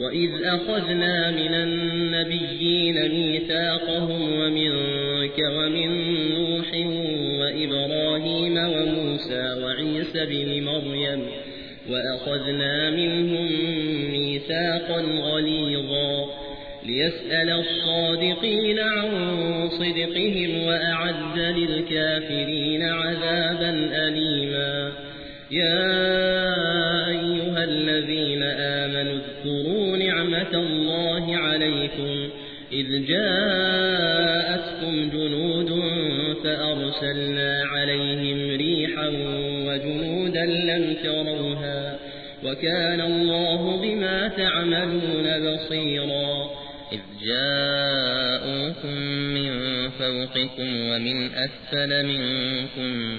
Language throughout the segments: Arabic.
وإذ أخذنا من النبيين ميثاقهم ومنك ومن نوح وإبراهيم وموسى وعيسى بن مريم وأخذنا منهم ميثاقا غليظا ليسأل الصادقين عن صدقهم وأعد للكافرين عذابا أليما يا واذكروا نعمة الله عليكم. إذ جاءتكم جنود فأرسلنا عليهم ريحا وجنودا لم تروها وكان الله بما تعملون بصيرا. إذ جاءوكم من فوقكم ومن أسفل منكم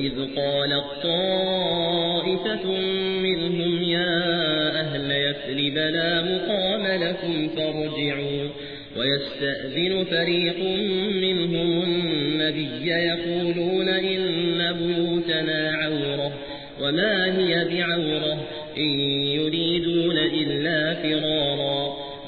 وإذ قال الطائفة منهم يا أهل يثرب لا مقام لكم فارجعوا ويستأذن فريق منهم النبي يقولون إن بيوتنا عورة وما هي بعورة إن يريدون إلا فرارا